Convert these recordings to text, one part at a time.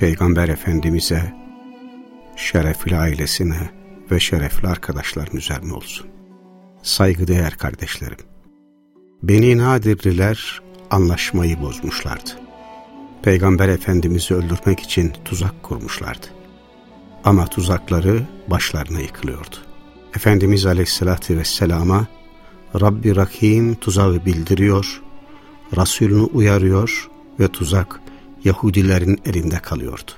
Peygamber Efendimiz'e, şerefli ailesine ve şerefli arkadaşların üzerine olsun. Saygıdeğer kardeşlerim, Beni Nadirliler anlaşmayı bozmuşlardı. Peygamber Efendimiz'i öldürmek için tuzak kurmuşlardı. Ama tuzakları başlarına yıkılıyordu. Efendimiz Aleyhisselatü Vesselam'a Rabbi Rahim tuzağı bildiriyor, Resulünü uyarıyor ve tuzak Yahudilerin elinde kalıyordu.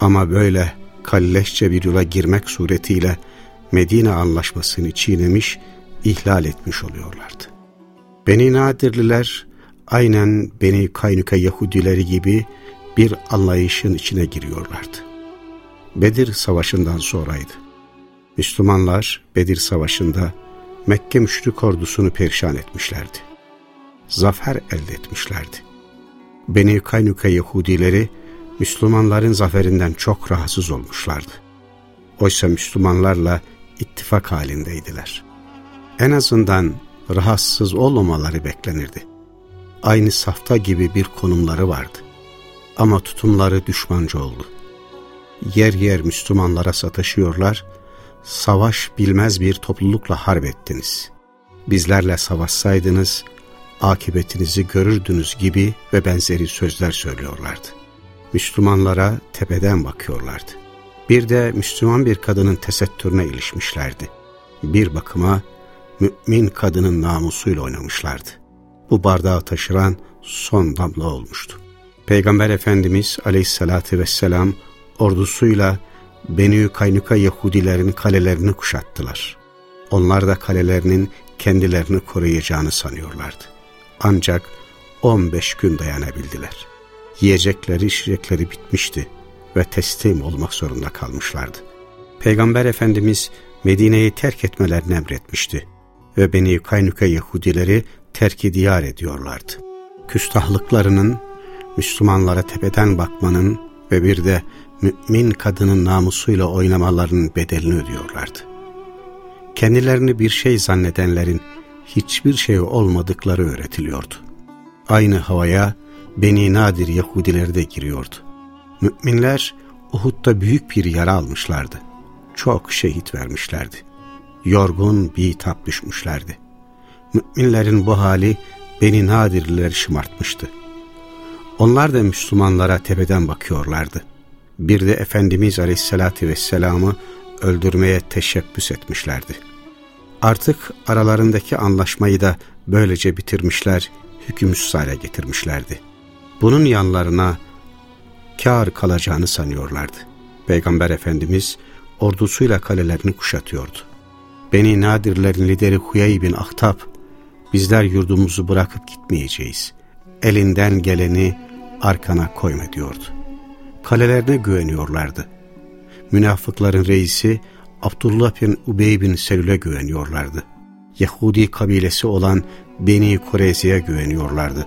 Ama böyle kalleşçe bir yola girmek suretiyle Medine anlaşmasını çiğnemiş, ihlal etmiş oluyorlardı. Beni Nadirliler aynen Beni Kaynuka Yahudileri gibi bir anlayışın içine giriyorlardı. Bedir Savaşı'ndan sonraydı. Müslümanlar Bedir Savaşı'nda Mekke müşrik ordusunu perişan etmişlerdi. Zafer elde etmişlerdi. Beni Kaynuka Yahudileri Müslümanların zaferinden çok rahatsız olmuşlardı. Oysa Müslümanlarla ittifak halindeydiler. En azından rahatsız olmamaları beklenirdi. Aynı safta gibi bir konumları vardı. Ama tutumları düşmanca oldu. Yer yer Müslümanlara sataşıyorlar, savaş bilmez bir toplulukla harp ettiniz. Bizlerle savaşsaydınız, akıbetinizi görürdünüz gibi ve benzeri sözler söylüyorlardı. Müslümanlara tepeden bakıyorlardı. Bir de Müslüman bir kadının tesettürüne ilişmişlerdi. Bir bakıma mümin kadının namusuyla oynamışlardı. Bu bardağı taşıran son damla olmuştu. Peygamber Efendimiz aleyhissalatü vesselam ordusuyla Benü Kaynuka Yahudilerin kalelerini kuşattılar. Onlar da kalelerinin kendilerini koruyacağını sanıyorlardı. Ancak 15 gün dayanabildiler. Yiyecekleri, içecekleri bitmişti ve teslim olmak zorunda kalmışlardı. Peygamber Efendimiz Medine'yi terk etmelerini emretmişti ve Beni Kaynuka Yahudileri terk diyar ediyorlardı. Küstahlıklarının, Müslümanlara tepeden bakmanın ve bir de mümin kadının namusuyla oynamalarının bedelini ödüyorlardı. Kendilerini bir şey zannedenlerin hiçbir şey olmadıkları öğretiliyordu. Aynı havaya Beni Nadir Yahudileri de giriyordu. Müminler Uhud'da büyük bir yara almışlardı. Çok şehit vermişlerdi. Yorgun bir tap düşmüşlerdi. Müminlerin bu hali Beni Nadirlileri şımartmıştı. Onlar da Müslümanlara tepeden bakıyorlardı. Bir de Efendimiz Aleyhisselatü Vesselam'ı öldürmeye teşebbüs etmişlerdi. Artık aralarındaki anlaşmayı da böylece bitirmişler, hükümsüz hale getirmişlerdi. Bunun yanlarına kar kalacağını sanıyorlardı. Peygamber Efendimiz ordusuyla kalelerini kuşatıyordu. Beni Nadirlerin lideri Huyay bin Ahtab, bizler yurdumuzu bırakıp gitmeyeceğiz. Elinden geleni arkana koyma diyordu. Kalelerine güveniyorlardı. Münafıkların reisi Abdullah bin Ubey bin Selül'e güveniyorlardı. Yahudi kabilesi olan Beni Kureyze'ye güveniyorlardı.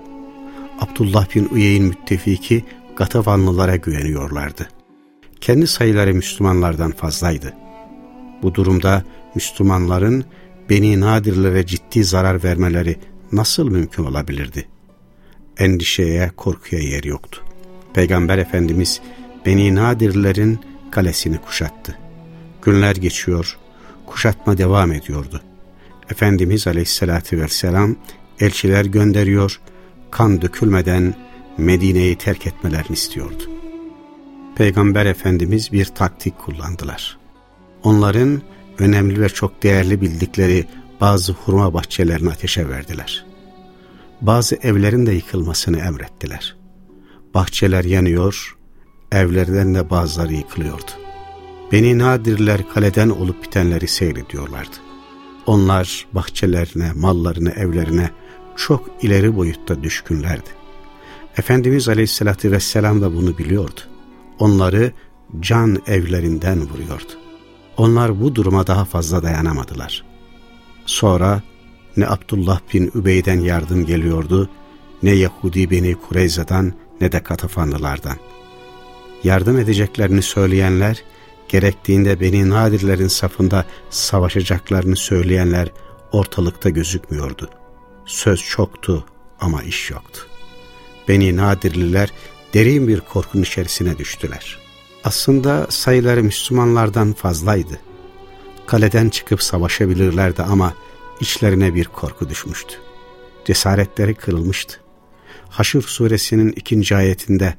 Abdullah bin Uyey'in müttefiki Gatavanlılara güveniyorlardı. Kendi sayıları Müslümanlardan fazlaydı. Bu durumda Müslümanların Beni Nadirlere ciddi zarar vermeleri nasıl mümkün olabilirdi? Endişeye, korkuya yer yoktu. Peygamber Efendimiz Beni Nadirlerin kalesini kuşattı. Günler geçiyor, kuşatma devam ediyordu. Efendimiz Aleyhisselatü Vesselam elçiler gönderiyor, kan dökülmeden Medine'yi terk etmelerini istiyordu. Peygamber Efendimiz bir taktik kullandılar. Onların önemli ve çok değerli bildikleri bazı hurma bahçelerini ateşe verdiler. Bazı evlerin de yıkılmasını emrettiler. Bahçeler yanıyor, evlerden de bazıları yıkılıyordu. Beni Nadirler kaleden olup bitenleri seyrediyorlardı. Onlar bahçelerine, mallarına, evlerine çok ileri boyutta düşkünlerdi. Efendimiz Aleyhisselatü Vesselam da bunu biliyordu. onları can evlerinden vuruyordu. Onlar bu duruma daha fazla dayanamadılar. Sonra ne Abdullah bin Übey'den yardım geliyordu, ne Yahudi beni Kureyza'dan ne de Katafanlılardan. Yardım edeceklerini söyleyenler, gerektiğinde Beni Nadirlerin safında savaşacaklarını söyleyenler ortalıkta gözükmüyordu. Söz çoktu ama iş yoktu. Beni Nadirliler derin bir korkun içerisine düştüler. Aslında sayıları Müslümanlardan fazlaydı. Kaleden çıkıp savaşabilirlerdi ama içlerine bir korku düşmüştü. Cesaretleri kırılmıştı. Haşr suresinin ikinci ayetinde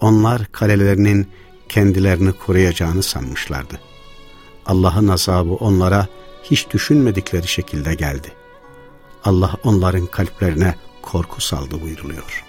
onlar kalelerinin kendilerini koruyacağını sanmışlardı. Allah'ın azabı onlara hiç düşünmedikleri şekilde geldi. Allah onların kalplerine korku saldı buyuruluyor.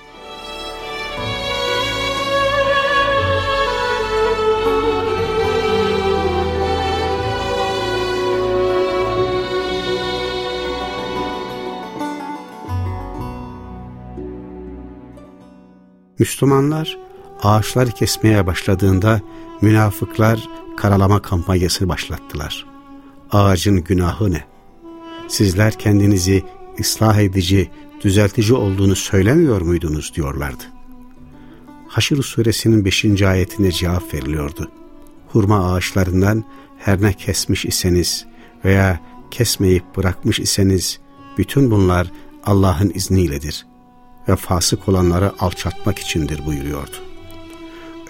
Müslümanlar ağaçları kesmeye başladığında münafıklar karalama kampanyası başlattılar. Ağacın günahı ne? Sizler kendinizi ıslah edici, düzeltici olduğunu söylemiyor muydunuz diyorlardı. Haşr suresinin 5. ayetine cevap veriliyordu. Hurma ağaçlarından her ne kesmiş iseniz veya kesmeyip bırakmış iseniz bütün bunlar Allah'ın izniyledir ve fasık olanları alçatmak içindir buyuruyordu.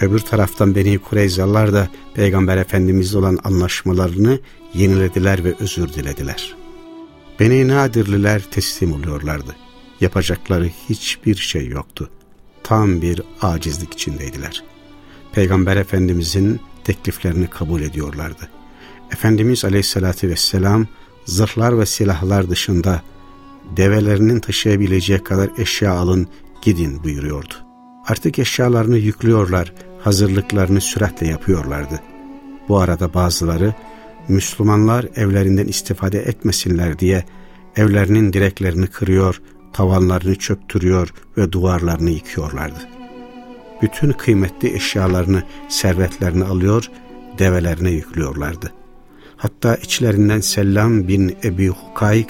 Öbür taraftan Beni Kureyzalılar da Peygamber Efendimizle olan anlaşmalarını yenilediler ve özür dilediler. Beni Nadirliler teslim oluyorlardı. Yapacakları hiçbir şey yoktu. Tam bir acizlik içindeydiler. Peygamber Efendimizin tekliflerini kabul ediyorlardı. Efendimiz Aleyhisselatü Vesselam zırhlar ve silahlar dışında develerinin taşıyabileceği kadar eşya alın gidin buyuruyordu. Artık eşyalarını yüklüyorlar, hazırlıklarını süratle yapıyorlardı. Bu arada bazıları Müslümanlar evlerinden istifade etmesinler diye evlerinin direklerini kırıyor, tavanlarını çöktürüyor ve duvarlarını yıkıyorlardı. Bütün kıymetli eşyalarını, servetlerini alıyor, develerine yüklüyorlardı. Hatta içlerinden Sellam bin Ebi Hukayk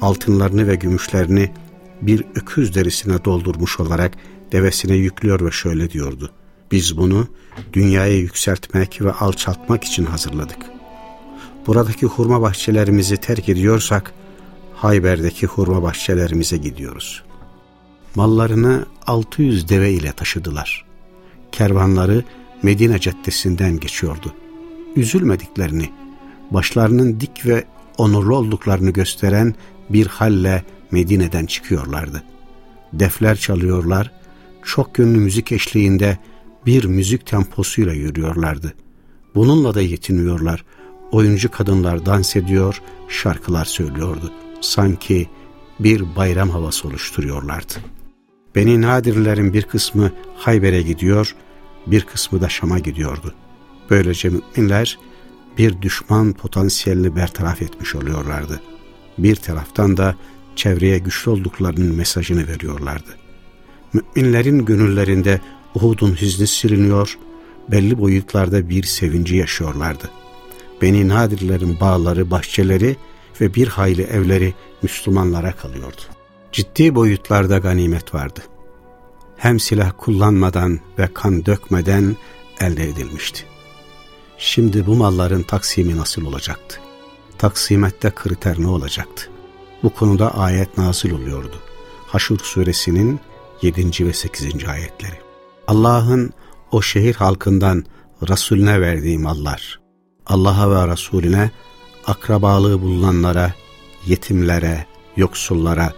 altınlarını ve gümüşlerini bir öküz derisine doldurmuş olarak devesine yüklüyor ve şöyle diyordu. Biz bunu dünyaya yükseltmek ve alçaltmak için hazırladık. Buradaki hurma bahçelerimizi terk ediyorsak Hayber'deki hurma bahçelerimize gidiyoruz. Mallarını 600 deve ile taşıdılar. Kervanları Medine caddesinden geçiyordu. Üzülmediklerini, başlarının dik ve onurlu olduklarını gösteren bir halle Medine'den çıkıyorlardı. Defler çalıyorlar, çok yönlü müzik eşliğinde bir müzik temposuyla yürüyorlardı. Bununla da yetiniyorlar. Oyuncu kadınlar dans ediyor, şarkılar söylüyordu. Sanki bir bayram havası oluşturuyorlardı. Beni Nadirlerin bir kısmı Hayber'e gidiyor, bir kısmı da Şam'a gidiyordu. Böylece müminler bir düşman potansiyelini bertaraf etmiş oluyorlardı. Bir taraftan da çevreye güçlü olduklarının mesajını veriyorlardı. Müminlerin gönüllerinde Uhud'un hüznü siliniyor, belli boyutlarda bir sevinci yaşıyorlardı. Beni Nadirlerin bağları, bahçeleri ve bir hayli evleri Müslümanlara kalıyordu. Ciddi boyutlarda ganimet vardı. Hem silah kullanmadan ve kan dökmeden elde edilmişti. Şimdi bu malların taksimi nasıl olacaktı? Taksimette kriter ne olacaktı? Bu konuda ayet nazil oluyordu. Haşr suresinin 7. ve 8. ayetleri. Allah'ın o şehir halkından Resulüne verdiği mallar, Allah'a ve Resulüne akrabalığı bulunanlara, yetimlere, yoksullara,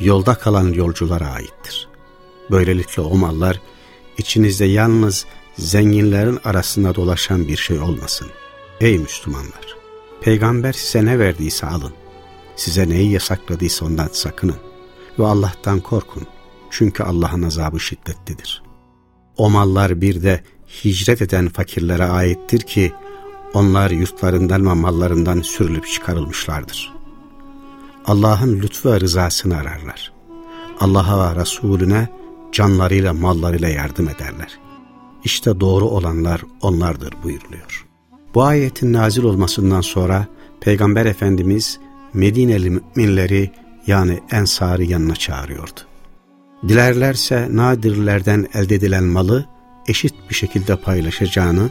yolda kalan yolculara aittir. Böylelikle o mallar içinizde yalnız zenginlerin arasında dolaşan bir şey olmasın. Ey Müslümanlar! Peygamber size ne verdiyse alın. Size neyi yasakladıysa ondan sakının. Ve Allah'tan korkun. Çünkü Allah'ın azabı şiddetlidir. O mallar bir de hicret eden fakirlere aittir ki onlar yurtlarından ve mallarından sürülüp çıkarılmışlardır. Allah'ın lütfu ve rızasını ararlar. Allah'a ve Resulüne canlarıyla mallarıyla yardım ederler. İşte doğru olanlar onlardır buyuruluyor. Bu ayetin nazil olmasından sonra Peygamber Efendimiz Medineli müminleri yani ensarı yanına çağırıyordu. Dilerlerse nadirlerden elde edilen malı eşit bir şekilde paylaşacağını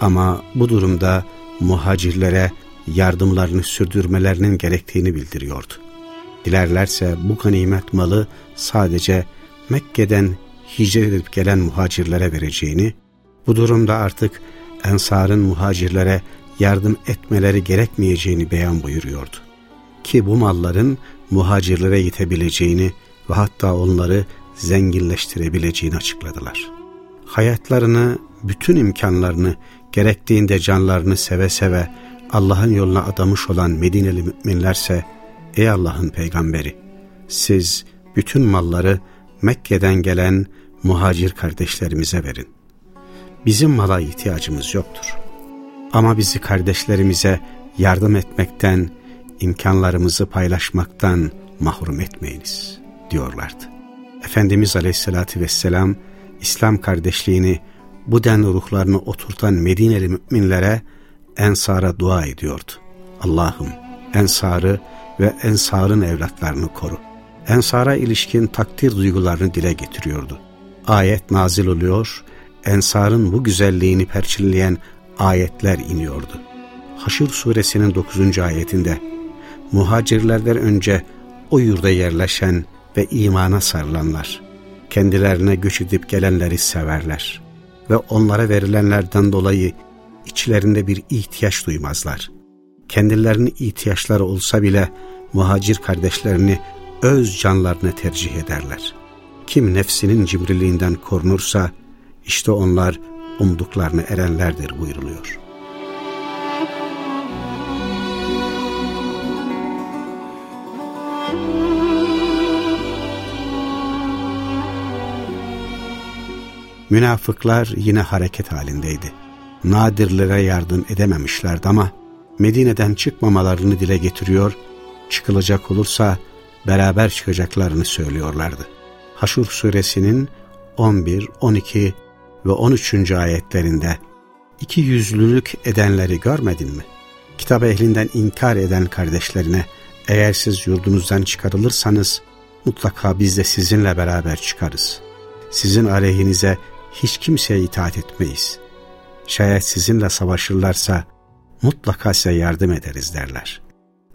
ama bu durumda muhacirlere yardımlarını sürdürmelerinin gerektiğini bildiriyordu. Dilerlerse bu ganimet malı sadece Mekke'den hicret edip gelen muhacirlere vereceğini, bu durumda artık ensarın muhacirlere yardım etmeleri gerekmeyeceğini beyan buyuruyordu. Ki bu malların muhacirlere yetebileceğini ve hatta onları zenginleştirebileceğini açıkladılar. Hayatlarını, bütün imkanlarını, gerektiğinde canlarını seve seve Allah'ın yoluna adamış olan Medineli müminlerse, ey Allah'ın peygamberi, siz bütün malları Mekke'den gelen muhacir kardeşlerimize verin. Bizim mala ihtiyacımız yoktur. Ama bizi kardeşlerimize yardım etmekten, imkanlarımızı paylaşmaktan mahrum etmeyiniz diyorlardı. Efendimiz Aleyhisselatü Vesselam İslam kardeşliğini bu denli ruhlarını oturtan Medineli müminlere Ensar'a dua ediyordu. Allah'ım Ensar'ı ve Ensar'ın evlatlarını koru. Ensar'a ilişkin takdir duygularını dile getiriyordu. Ayet nazil oluyor, Ensar'ın bu güzelliğini perçinleyen ayetler iniyordu. Haşr suresinin 9. ayetinde muhacirlerden önce o yurda yerleşen ve imana sarılanlar, kendilerine göç edip gelenleri severler ve onlara verilenlerden dolayı içlerinde bir ihtiyaç duymazlar. Kendilerinin ihtiyaçları olsa bile muhacir kardeşlerini öz canlarına tercih ederler. Kim nefsinin cimriliğinden korunursa işte onlar umduklarını erenlerdir buyuruluyor. Münafıklar yine hareket halindeydi. Nadirlere yardım edememişlerdi ama Medine'den çıkmamalarını dile getiriyor, çıkılacak olursa beraber çıkacaklarını söylüyorlardı. Haşur suresinin 11, 12 ve 13. ayetlerinde iki yüzlülük edenleri görmedin mi? Kitap ehlinden inkar eden kardeşlerine eğer siz yurdunuzdan çıkarılırsanız mutlaka biz de sizinle beraber çıkarız. Sizin aleyhinize hiç kimseye itaat etmeyiz. Şayet sizinle savaşırlarsa mutlaka size yardım ederiz derler.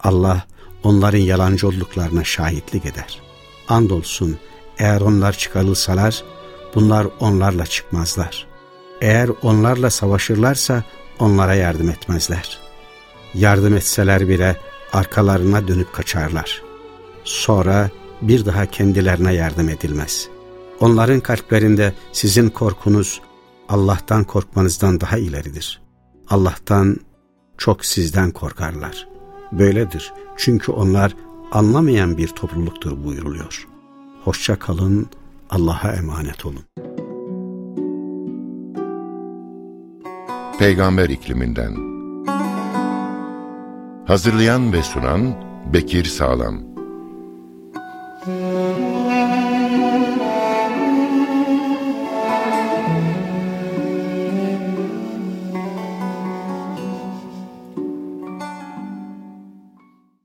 Allah onların yalancı olduklarına şahitlik eder. Andolsun eğer onlar çıkarılsalar bunlar onlarla çıkmazlar. Eğer onlarla savaşırlarsa onlara yardım etmezler. Yardım etseler bile arkalarına dönüp kaçarlar. Sonra bir daha kendilerine yardım edilmez. Onların kalplerinde sizin korkunuz Allah'tan korkmanızdan daha ileridir. Allah'tan çok sizden korkarlar. Böyledir çünkü onlar anlamayan bir topluluktur buyuruluyor. Hoşça kalın, Allah'a emanet olun. Peygamber ikliminden Hazırlayan ve sunan Bekir Sağlam